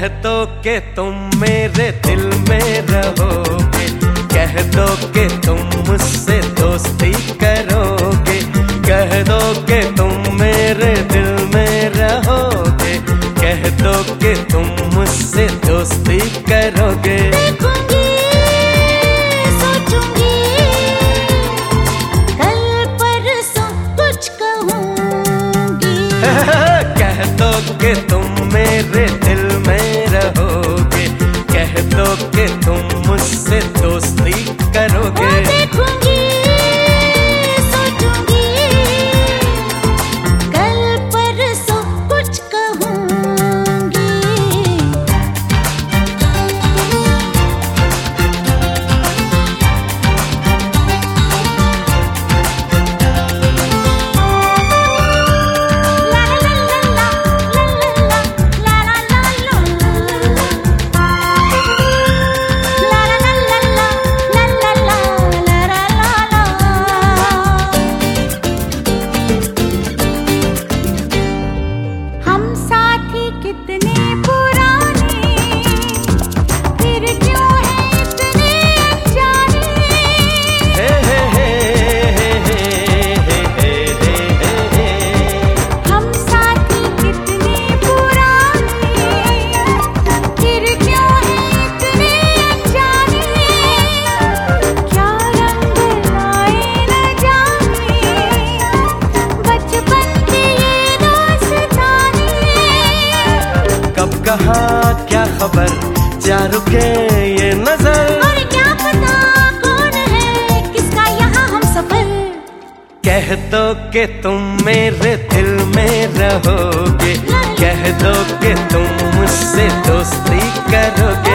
कि तुम मेरे दिल में रहोगे। कह दो के तुम मुझसे दोस्ती करोगे। कह दो कि तुम खबर जा रुके ये नज़र। और क्या पता कौन है किसका यहाँ हम सफ़र। कह दो के तुम मेरे दिल में रहोगे। कह दो के तुम मुझसे दोस्ती करोगे।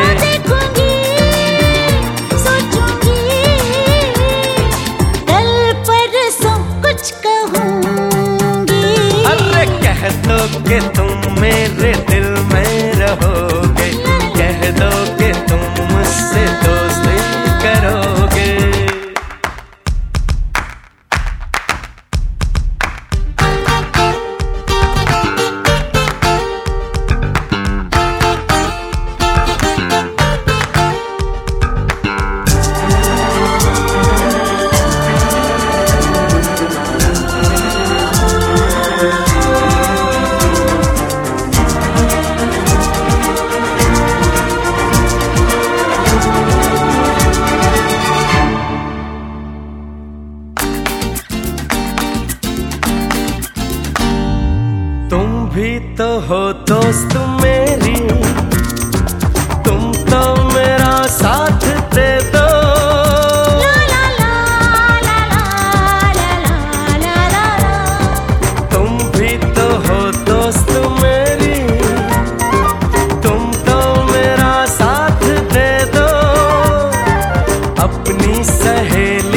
भी तो हो दोस्त मेरी। तुम तो मेरा साथ दे दो। तुम भी तो हो दोस्त मेरी। तुम तो मेरा साथ दे दो। अपनी सहेली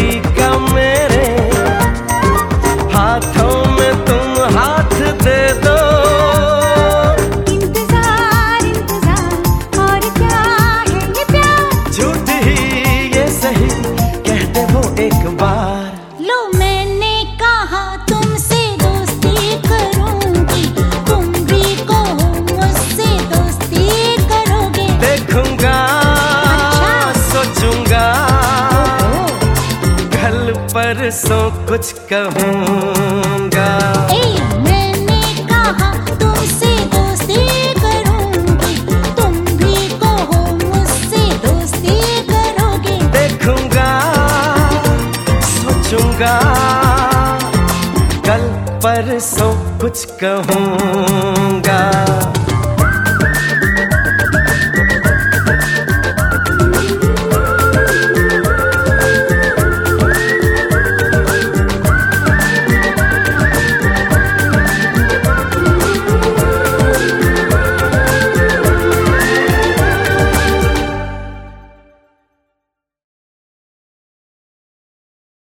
परसों कुछ कहूँगा। ए, मैंने कहा तुमसे दोस्ती करूँगी। तुम भी कहो मुझसे दोस्ती करोगे। देखूँगा सोचूँगा। कल परसों कुछ कहूँगा।